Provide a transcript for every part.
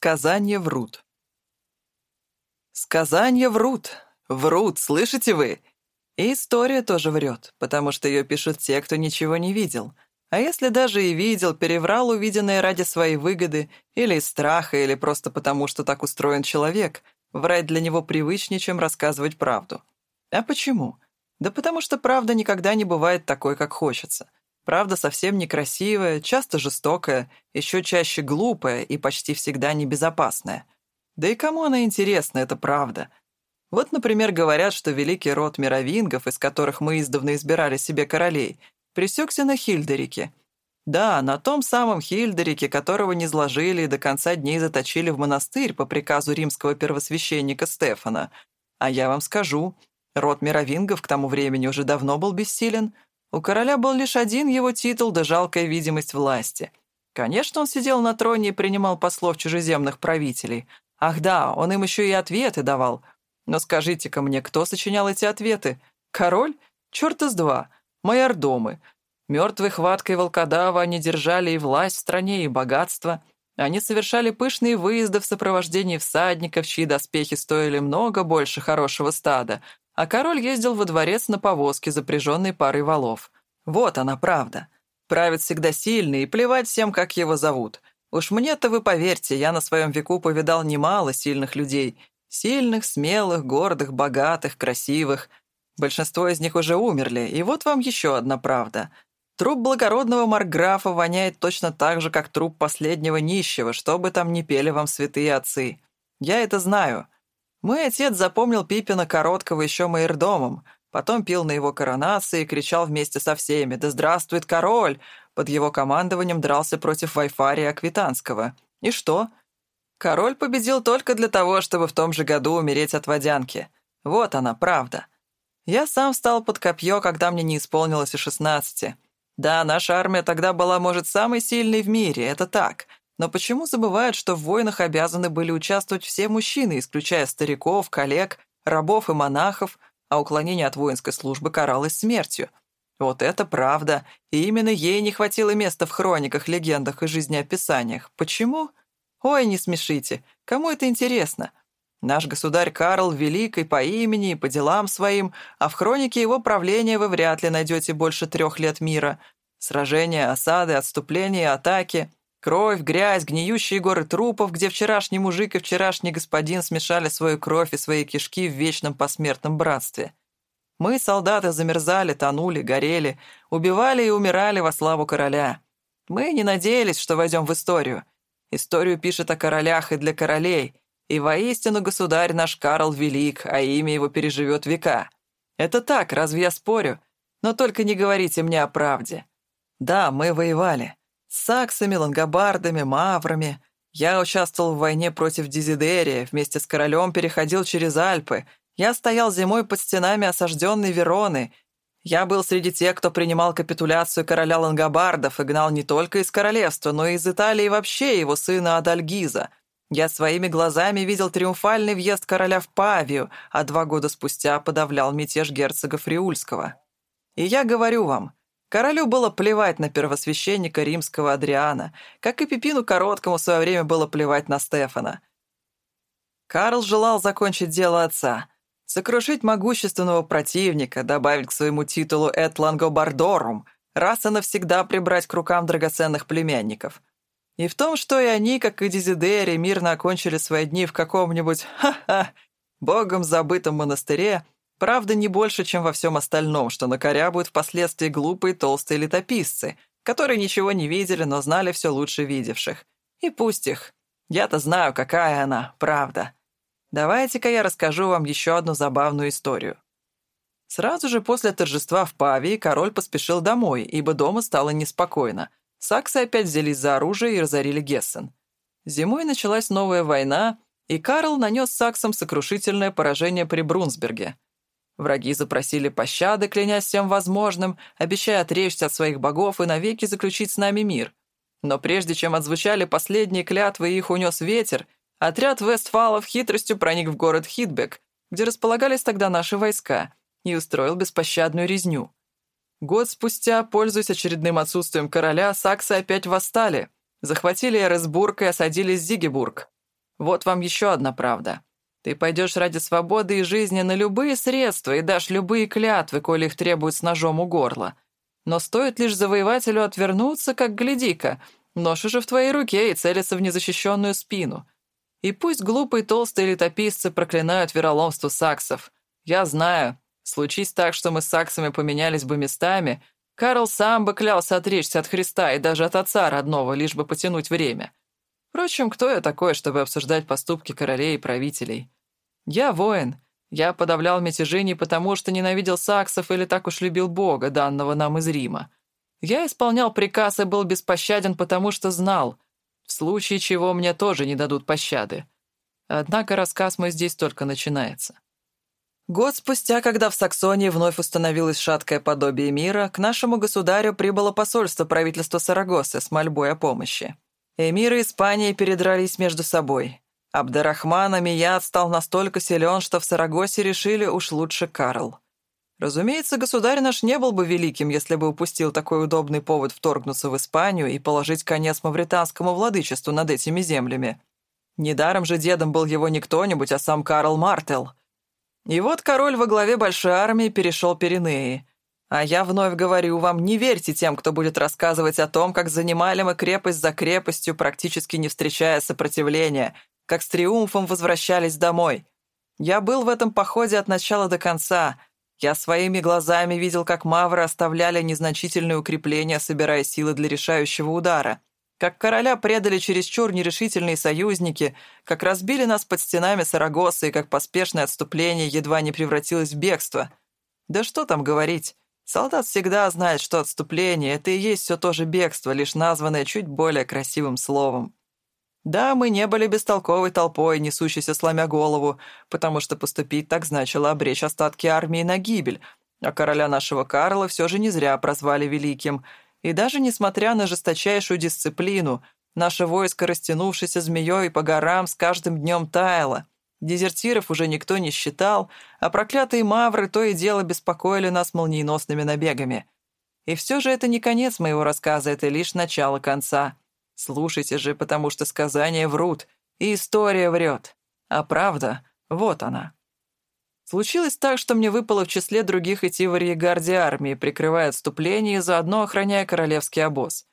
Сказания врут. Сказания врут. Врут, слышите вы? И история тоже врет, потому что ее пишут те, кто ничего не видел. А если даже и видел, переврал увиденное ради своей выгоды, или из страха, или просто потому, что так устроен человек, врать для него привычнее, чем рассказывать правду. А почему? Да потому что правда никогда не бывает такой, как хочется. Правда совсем некрасивая, часто жестокая, еще чаще глупая и почти всегда небезопасная. Да и кому она интересна, эта правда? Вот, например, говорят, что великий род мировингов, из которых мы издавна избирали себе королей, пресекся на Хильдерике. Да, на том самом Хильдерике, которого не сложили и до конца дней заточили в монастырь по приказу римского первосвященника Стефана. А я вам скажу, род мировингов к тому времени уже давно был бессилен — у короля был лишь один его титул да жалкая видимость власти. Конечно, он сидел на троне и принимал послов чужеземных правителей. Ах да, он им еще и ответы давал. Но скажите-ка мне, кто сочинял эти ответы? Король? Черт из два. Майордомы. Мертвой хваткой волкодава они держали и власть в стране, и богатство. Они совершали пышные выезды в сопровождении всадников, чьи доспехи стоили много больше хорошего стада, а король ездил во дворец на повозке, запряженной парой валов. Вот она правда. Правит всегда сильный, и плевать всем, как его зовут. Уж мне-то вы поверьте, я на своем веку повидал немало сильных людей. Сильных, смелых, гордых, богатых, красивых. Большинство из них уже умерли, и вот вам еще одна правда. Труп благородного марграфа воняет точно так же, как труп последнего нищего, что бы там ни пели вам святые отцы. Я это знаю. Мой отец запомнил Пипина Короткого еще майордомом, потом пил на его коронации и кричал вместе со всеми «Да здравствует король!» Под его командованием дрался против Вайфария Аквитанского. И что? Король победил только для того, чтобы в том же году умереть от водянки. Вот она, правда. Я сам встал под копье, когда мне не исполнилось и шестнадцати. Да, наша армия тогда была, может, самой сильной в мире, это так — но почему забывают, что в войнах обязаны были участвовать все мужчины, исключая стариков, коллег, рабов и монахов, а уклонение от воинской службы каралось смертью? Вот это правда, и именно ей не хватило места в хрониках, легендах и жизнеописаниях. Почему? Ой, не смешите, кому это интересно? Наш государь Карл Великий по имени и по делам своим, а в хронике его правления вы вряд ли найдете больше трех лет мира. Сражения, осады, отступления, атаки — Кровь, грязь, гниющие горы трупов, где вчерашний мужик и вчерашний господин смешали свою кровь и свои кишки в вечном посмертном братстве. Мы, солдаты, замерзали, тонули, горели, убивали и умирали во славу короля. Мы не надеялись, что войдем в историю. Историю пишет о королях и для королей, и воистину государь наш Карл велик, а имя его переживет века. Это так, разве я спорю? Но только не говорите мне о правде. Да, мы воевали. Саксами, лангобардами, маврами. Я участвовал в войне против Дизидерия, вместе с королем переходил через Альпы. Я стоял зимой под стенами осажденной Вероны. Я был среди тех, кто принимал капитуляцию короля лангобардов и гнал не только из королевства, но и из Италии вообще его сына Адальгиза. Я своими глазами видел триумфальный въезд короля в Павию, а два года спустя подавлял мятеж герцога Фриульского. И я говорю вам, Королю было плевать на первосвященника римского Адриана, как и Пипину Короткому в свое время было плевать на Стефана. Карл желал закончить дело отца, сокрушить могущественного противника, добавить к своему титулу «Эт Лангобардорум», раз и навсегда прибрать к рукам драгоценных племянников. И в том, что и они, как и Дезидери, мирно окончили свои дни в каком-нибудь, ха-ха, богом забытом монастыре — Правда, не больше, чем во всем остальном, что накорябают впоследствии глупые толстые летописцы, которые ничего не видели, но знали все лучше видевших. И пусть их. Я-то знаю, какая она, правда. Давайте-ка я расскажу вам еще одну забавную историю. Сразу же после торжества в Павии король поспешил домой, ибо дома стало неспокойно. Саксы опять взялись за оружие и разорили Гессен. Зимой началась новая война, и Карл нанес саксам сокрушительное поражение при Брунсберге — Враги запросили пощады, клянясь всем возможным, обещая отречься от своих богов и навеки заключить с нами мир. Но прежде чем отзвучали последние клятвы и их унес ветер, отряд Вестфалов хитростью проник в город Хитбек, где располагались тогда наши войска, и устроил беспощадную резню. Год спустя, пользуясь очередным отсутствием короля, саксы опять восстали, захватили Эресбург и осадили Зигебург. Вот вам еще одна правда. Ты пойдешь ради свободы и жизни на любые средства и дашь любые клятвы, коли их требуют с ножом у горла. Но стоит лишь завоевателю отвернуться, как гляди-ка, нож уже в твоей руке и целится в незащищенную спину. И пусть глупые толстые летописцы проклинают вероломство саксов. Я знаю, случись так, что мы с саксами поменялись бы местами, Карл сам бы клялся отречься от Христа и даже от отца родного, лишь бы потянуть время. Впрочем, кто я такой, чтобы обсуждать поступки королей и правителей? Я воин. Я подавлял мятежи не потому, что ненавидел саксов или так уж любил Бога, данного нам из Рима. Я исполнял приказ и был беспощаден, потому что знал, в случае чего мне тоже не дадут пощады. Однако рассказ мой здесь только начинается. Год спустя, когда в Саксонии вновь установилось шаткое подобие мира, к нашему государю прибыло посольство правительства Сарагосы с мольбой о помощи. Эмиры Испании передрались между собой. Абдарахман Амияд стал настолько силен, что в Сарагосе решили уж лучше Карл. Разумеется, государь наш не был бы великим, если бы упустил такой удобный повод вторгнуться в Испанию и положить конец мавританскому владычеству над этими землями. Недаром же дедом был его не кто-нибудь, а сам Карл Мартел. И вот король во главе большой армии перешел Пиренеи. А я вновь говорю вам, не верьте тем, кто будет рассказывать о том, как занимали мы крепость за крепостью, практически не встречая сопротивления, как с триумфом возвращались домой. Я был в этом походе от начала до конца. Я своими глазами видел, как мавры оставляли незначительные укрепления, собирая силы для решающего удара. Как короля предали чересчур нерешительные союзники, как разбили нас под стенами Сарагосы и как поспешное отступление едва не превратилось в бегство. Да что там говорить. Солдат всегда знает, что отступление — это и есть все то же бегство, лишь названное чуть более красивым словом. Да, мы не были бестолковой толпой, несущейся сломя голову, потому что поступить так значило обречь остатки армии на гибель, а короля нашего Карла все же не зря прозвали великим. И даже несмотря на жесточайшую дисциплину, наше войско, растянувшееся змеей по горам, с каждым днем таяло — Дезертиров уже никто не считал, а проклятые мавры то и дело беспокоили нас молниеносными набегами. И все же это не конец моего рассказа, это лишь начало конца. Слушайте же, потому что сказания врут, и история врет. А правда, вот она. Случилось так, что мне выпало в числе других идти в арьегарде армии, прикрывая отступление и заодно охраняя королевский обоз.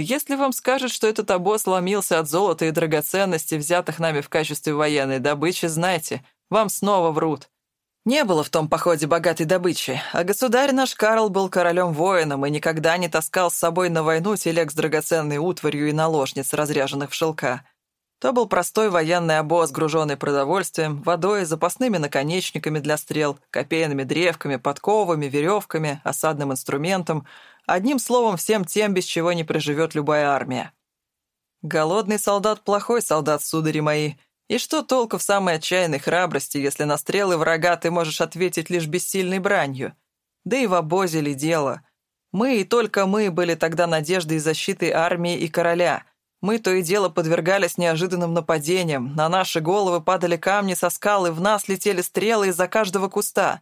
Если вам скажут, что этот обоз ломился от золота и драгоценностей, взятых нами в качестве военной добычи, знайте, вам снова врут. Не было в том походе богатой добычи, а государь наш Карл был королем-воином и никогда не таскал с собой на войну телег с драгоценной утварью и наложниц, разряженных в шелка. То был простой военный обоз, груженный продовольствием, водой, запасными наконечниками для стрел, копейными древками, подковами, веревками, осадным инструментом, Одним словом, всем тем, без чего не проживет любая армия. Голодный солдат — плохой солдат, судари мои. И что толку в самой отчаянной храбрости, если на стрелы врага ты можешь ответить лишь бессильной бранью? Да и в обозе ли дело? Мы и только мы были тогда надеждой и защитой армии и короля. Мы то и дело подвергались неожиданным нападениям, на наши головы падали камни со скал, и в нас летели стрелы из-за каждого куста.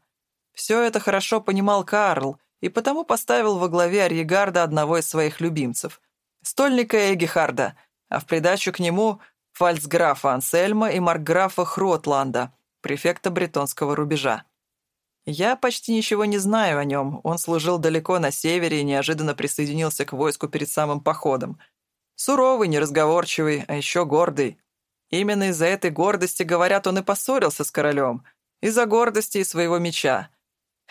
Все это хорошо понимал Карл, и потому поставил во главе арьегарда одного из своих любимцев, стольника Эгихарда, а в придачу к нему фальцграфа Ансельма и маркграфа Хротланда, префекта бретонского рубежа. Я почти ничего не знаю о нем, он служил далеко на севере и неожиданно присоединился к войску перед самым походом. Суровый, неразговорчивый, а еще гордый. Именно из-за этой гордости, говорят, он и поссорился с королем. Из-за гордости и своего меча.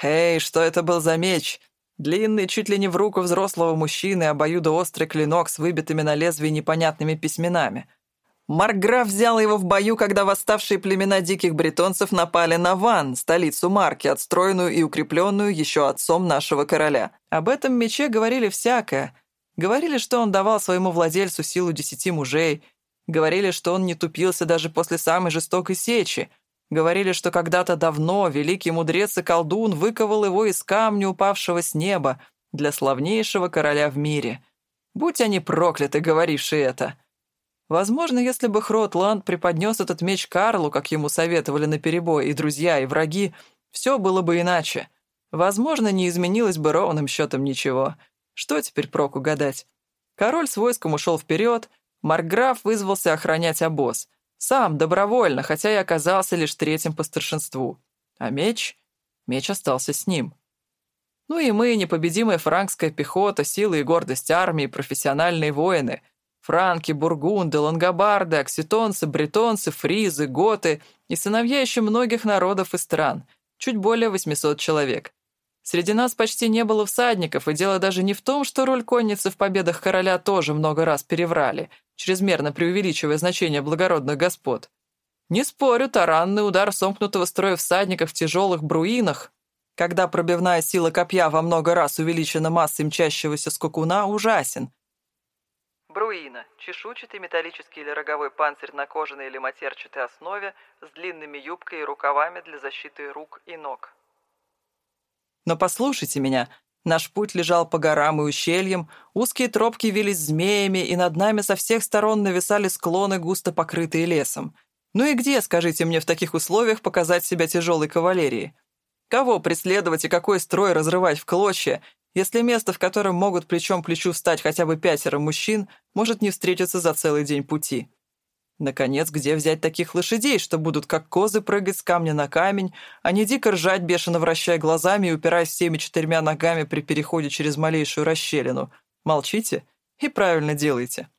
«Эй, что это был за меч?» Длинный, чуть ли не в руку взрослого мужчины, обоюдоострый клинок с выбитыми на лезвии непонятными письменами. Маркграф взял его в бою, когда восставшие племена диких бретонцев напали на Ван, столицу Марки, отстроенную и укрепленную еще отцом нашего короля. Об этом мече говорили всякое. Говорили, что он давал своему владельцу силу десяти мужей. Говорили, что он не тупился даже после самой жестокой сечи — Говорили, что когда-то давно великий мудрец и колдун выковал его из камня, упавшего с неба, для славнейшего короля в мире. Будь они прокляты, говорившие это. Возможно, если бы Хротланд преподнес этот меч Карлу, как ему советовали наперебой, и друзья, и враги, все было бы иначе. Возможно, не изменилось бы ровным счетом ничего. Что теперь проку гадать? Король с войском ушел вперед, Маркграф вызвался охранять обоз — Сам, добровольно, хотя и оказался лишь третьим по старшинству. А меч? Меч остался с ним. Ну и мы, непобедимая франкская пехота, силы и гордость армии, профессиональные воины. Франки, бургунды, лангобарды, окситонцы, бретонцы, фризы, готы и сыновья еще многих народов и стран. Чуть более 800 человек. Среди нас почти не было всадников, и дело даже не в том, что роль конницы в победах короля тоже много раз переврали, чрезмерно преувеличивая значение благородных господ. Не спорю, таранный удар сомкнутого строя всадников в тяжелых бруинах, когда пробивная сила копья во много раз увеличена массой мчащегося скакуна, ужасен. Бруина – чешуйчатый металлический или роговой панцирь на кожаной или матерчатой основе с длинными юбкой и рукавами для защиты рук и ног. Но послушайте меня, наш путь лежал по горам и ущельям, узкие тропки вились змеями, и над нами со всех сторон нависали склоны, густо покрытые лесом. Ну и где, скажите мне, в таких условиях показать себя тяжелой кавалерии? Кого преследовать и какой строй разрывать в клочья, если место, в котором могут плечом к плечу встать хотя бы пятеро мужчин, может не встретиться за целый день пути? Наконец, где взять таких лошадей, что будут как козы прыгать с камня на камень, а не дико ржать, бешено вращая глазами и упираясь всеми четырьмя ногами при переходе через малейшую расщелину? Молчите и правильно делайте.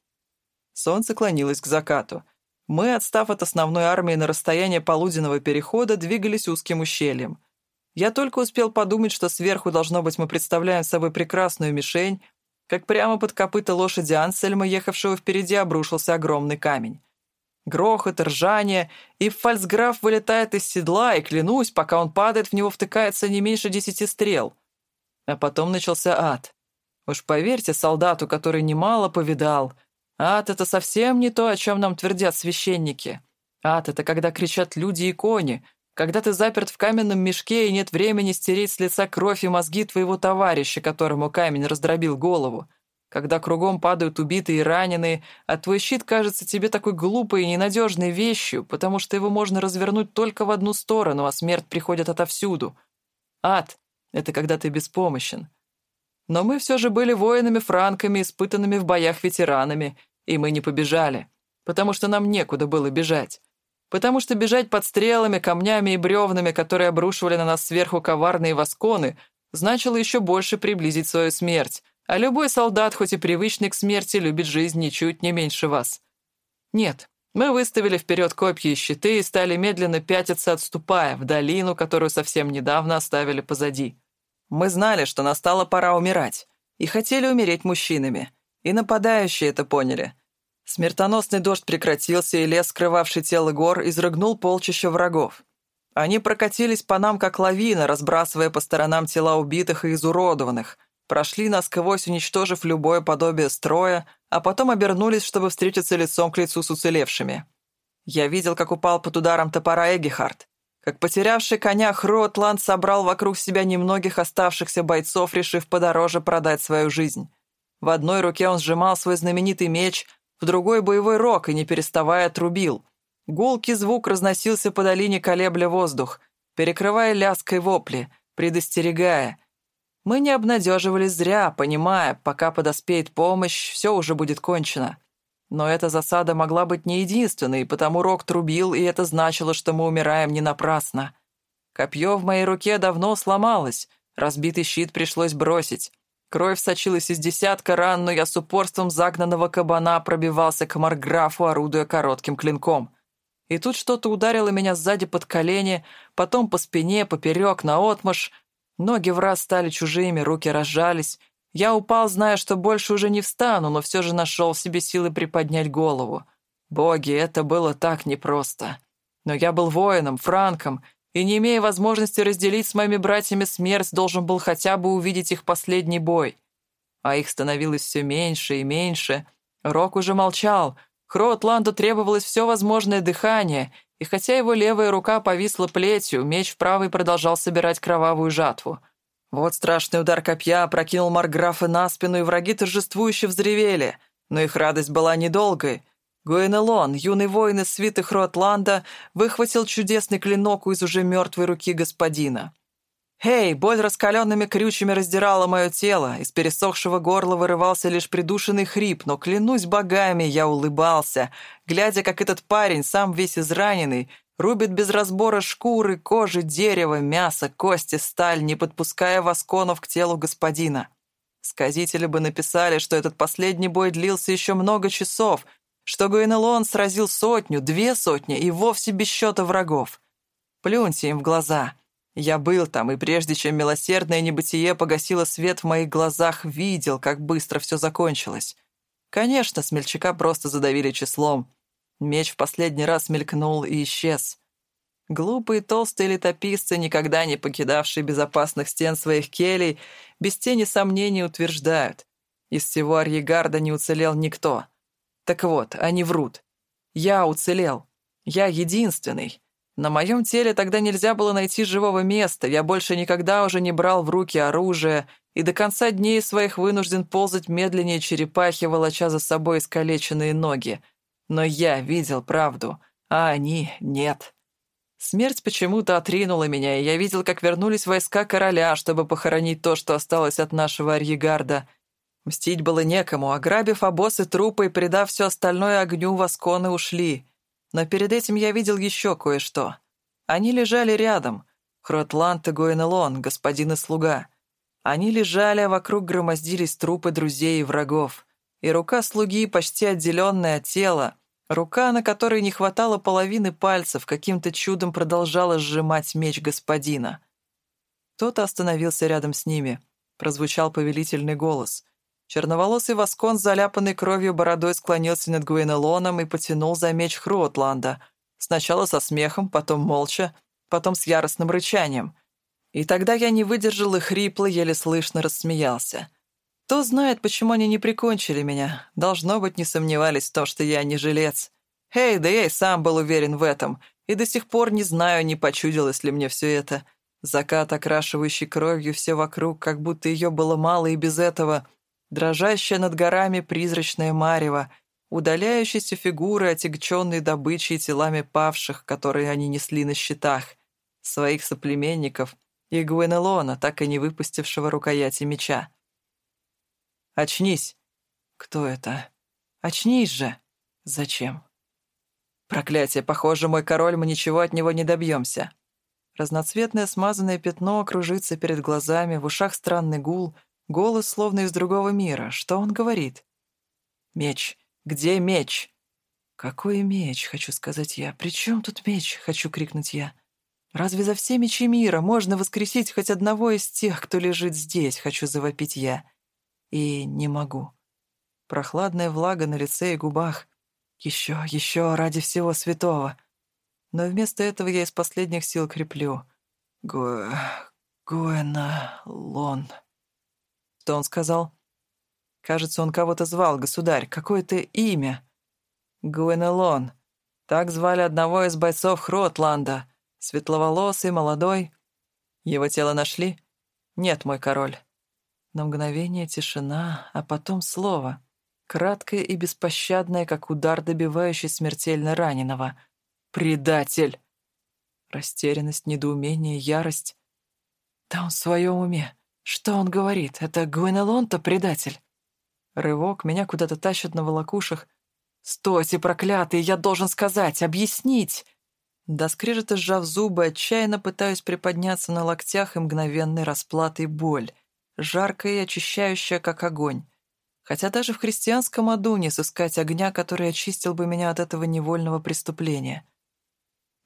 Солнце клонилось к закату. Мы, отстав от основной армии на расстояние полуденного перехода, двигались узким ущельем. Я только успел подумать, что сверху, должно быть, мы представляем собой прекрасную мишень, как прямо под копыта лошади Ансельма, ехавшего впереди, обрушился огромный камень. Грохот, ржание, и фальцграф вылетает из седла, и, клянусь, пока он падает, в него втыкается не меньше десяти стрел. А потом начался ад. Уж поверьте солдату, который немало повидал. Ад — это совсем не то, о чем нам твердят священники. Ад — это когда кричат люди и кони, когда ты заперт в каменном мешке и нет времени стереть с лица кровь и мозги твоего товарища, которому камень раздробил голову когда кругом падают убитые и раненые, а твой щит кажется тебе такой глупой и ненадежной вещью, потому что его можно развернуть только в одну сторону, а смерть приходит отовсюду. Ад — это когда ты беспомощен. Но мы все же были воинами-франками, испытанными в боях ветеранами, и мы не побежали, потому что нам некуда было бежать. Потому что бежать под стрелами, камнями и бревнами, которые обрушивали на нас сверху коварные восконы, значило еще больше приблизить свою смерть, а любой солдат, хоть и привычный к смерти, любит жизнь ничуть не меньше вас. Нет, мы выставили вперед копья и щиты и стали медленно пятиться, отступая в долину, которую совсем недавно оставили позади. Мы знали, что настала пора умирать, и хотели умереть мужчинами. И нападающие это поняли. Смертоносный дождь прекратился, и лес, скрывавший тело гор, изрыгнул полчища врагов. Они прокатились по нам, как лавина, разбрасывая по сторонам тела убитых и изуродованных, прошли насквозь, уничтожив любое подобие строя, а потом обернулись, чтобы встретиться лицом к лицу с уцелевшими. Я видел, как упал под ударом топора Эгихард, как потерявший коня Хротланд собрал вокруг себя немногих оставшихся бойцов, решив подороже продать свою жизнь. В одной руке он сжимал свой знаменитый меч, в другой — боевой рог и, не переставая, трубил. Гулкий звук разносился по долине, колебля воздух, перекрывая ляской вопли, предостерегая — мы не обнадеживались зря, понимая, пока подоспеет помощь, все уже будет кончено. Но эта засада могла быть не единственной, потому Рок трубил, и это значило, что мы умираем не напрасно. Копье в моей руке давно сломалось, разбитый щит пришлось бросить. Кровь сочилась из десятка ран, но я с упорством загнанного кабана пробивался к Марграфу, орудуя коротким клинком. И тут что-то ударило меня сзади под колени, потом по спине, поперек, наотмашь, Ноги в раз стали чужими, руки разжались. Я упал, зная, что больше уже не встану, но все же нашел в себе силы приподнять голову. Боги, это было так непросто. Но я был воином, франком, и, не имея возможности разделить с моими братьями смерть, должен был хотя бы увидеть их последний бой. А их становилось все меньше и меньше. Рок уже молчал. Хроутланду требовалось все возможное дыхание — и хотя его левая рука повисла плетью, меч в правой продолжал собирать кровавую жатву. Вот страшный удар копья опрокинул Марграфа на спину, и враги торжествующе взревели. Но их радость была недолгой. Гуэнелон, юный воин из свитых Ротланда, выхватил чудесный клинок из уже мертвой руки господина. Эй, боль раскаленными крючьями раздирала мое тело, из пересохшего горла вырывался лишь придушенный хрип, но, клянусь богами, я улыбался, глядя, как этот парень, сам весь израненный, рубит без разбора шкуры, кожи, дерево, мясо, кости, сталь, не подпуская восконов к телу господина. Сказители бы написали, что этот последний бой длился еще много часов, что Гуэнелон сразил сотню, две сотни и вовсе без счета врагов. Плюньте им в глаза — я был там, и прежде чем милосердное небытие погасило свет в моих глазах, видел, как быстро все закончилось. Конечно, смельчака просто задавили числом. Меч в последний раз мелькнул и исчез. Глупые толстые летописцы, никогда не покидавшие безопасных стен своих келей, без тени сомнений утверждают. Из всего Арьегарда не уцелел никто. Так вот, они врут. Я уцелел. Я единственный. На моем теле тогда нельзя было найти живого места, я больше никогда уже не брал в руки оружие и до конца дней своих вынужден ползать медленнее черепахи, волоча за собой искалеченные ноги. Но я видел правду, а они — нет. Смерть почему-то отринула меня, и я видел, как вернулись войска короля, чтобы похоронить то, что осталось от нашего арьегарда. Мстить было некому, ограбив обоз и трупы и придав все остальное огню, восконы ушли. Но перед этим я видел еще кое-что. Они лежали рядом. Хротланд и Гуэнелон, господин и слуга. Они лежали, а вокруг громоздились трупы друзей и врагов. И рука слуги, почти отделенная от тела, рука, на которой не хватало половины пальцев, каким-то чудом продолжала сжимать меч господина. Кто-то остановился рядом с ними. Прозвучал повелительный голос — Черноволосый воскон, заляпанный кровью бородой, склонился над Гуэнелоном и потянул за меч Хруотланда. Сначала со смехом, потом молча, потом с яростным рычанием. И тогда я не выдержал и хрипло, еле слышно рассмеялся. Кто знает, почему они не прикончили меня. Должно быть, не сомневались в том, что я не жилец. Эй, да я и сам был уверен в этом. И до сих пор не знаю, не почудилось ли мне все это. Закат, окрашивающий кровью все вокруг, как будто ее было мало и без этого — дрожащая над горами призрачная марево, удаляющиеся фигуры, отягченные добычей телами павших, которые они несли на щитах, своих соплеменников и Гуэнелона, так и не выпустившего рукояти меча. «Очнись!» «Кто это?» «Очнись же!» «Зачем?» «Проклятие! Похоже, мой король, мы ничего от него не добьемся. Разноцветное смазанное пятно кружится перед глазами, в ушах странный гул — Голос словно из другого мира. Что он говорит? «Меч! Где меч?» «Какой меч?» — хочу сказать я. «При чем тут меч?» — хочу крикнуть я. «Разве за все мечи мира можно воскресить хоть одного из тех, кто лежит здесь?» — хочу завопить я. И не могу. Прохладная влага на лице и губах. Еще, еще, ради всего святого. Но вместо этого я из последних сил креплю. Го... Гоэна Лон. Что он сказал? Кажется, он кого-то звал, государь. Какое-то имя. Гуэнелон. Так звали одного из бойцов Хротланда. Светловолосый, молодой. Его тело нашли? Нет, мой король. На мгновение тишина, а потом слово. Краткое и беспощадное, как удар, добивающий смертельно раненого. «Предатель!» Растерянность, недоумение, ярость. Да он в своем уме. Что он говорит? Это Гуэнелон-то предатель? Рывок, меня куда-то тащат на волокушах. «Стойте, проклятый, я должен сказать, объяснить!» До скрежета сжав зубы, отчаянно пытаюсь приподняться на локтях и мгновенной расплатой боль, жаркая и очищающая, как огонь. Хотя даже в христианском аду не сыскать огня, который очистил бы меня от этого невольного преступления.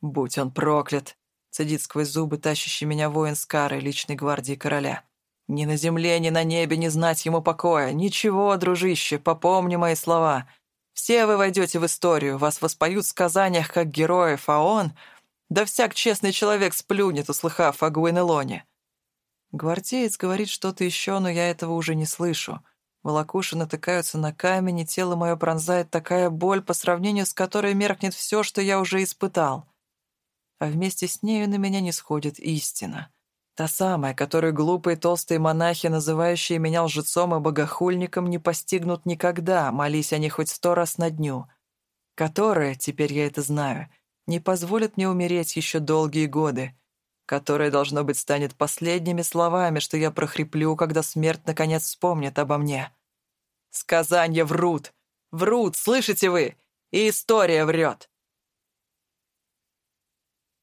«Будь он проклят!» — цедит сквозь зубы тащащий меня воин Скары, личной гвардии короля. Ни на земле, ни на небе не знать ему покоя. Ничего, дружище, попомни мои слова. Все вы войдете в историю, вас воспоют в сказаниях как героев, а он... Да всяк честный человек сплюнет, услыхав о Гуэнелоне. Гвардеец говорит что-то еще, но я этого уже не слышу. Волокуши натыкаются на камень, и тело мое пронзает такая боль, по сравнению с которой меркнет все, что я уже испытал. А вместе с нею на меня не сходит истина. Та самая, которую глупые толстые монахи, называющие меня лжецом и богохульником, не постигнут никогда, молись они хоть сто раз на дню. Которая, теперь я это знаю, не позволит мне умереть еще долгие годы. которое, должно быть, станет последними словами, что я прохриплю, когда смерть наконец вспомнит обо мне. Сказания врут, врут, слышите вы? И история врет.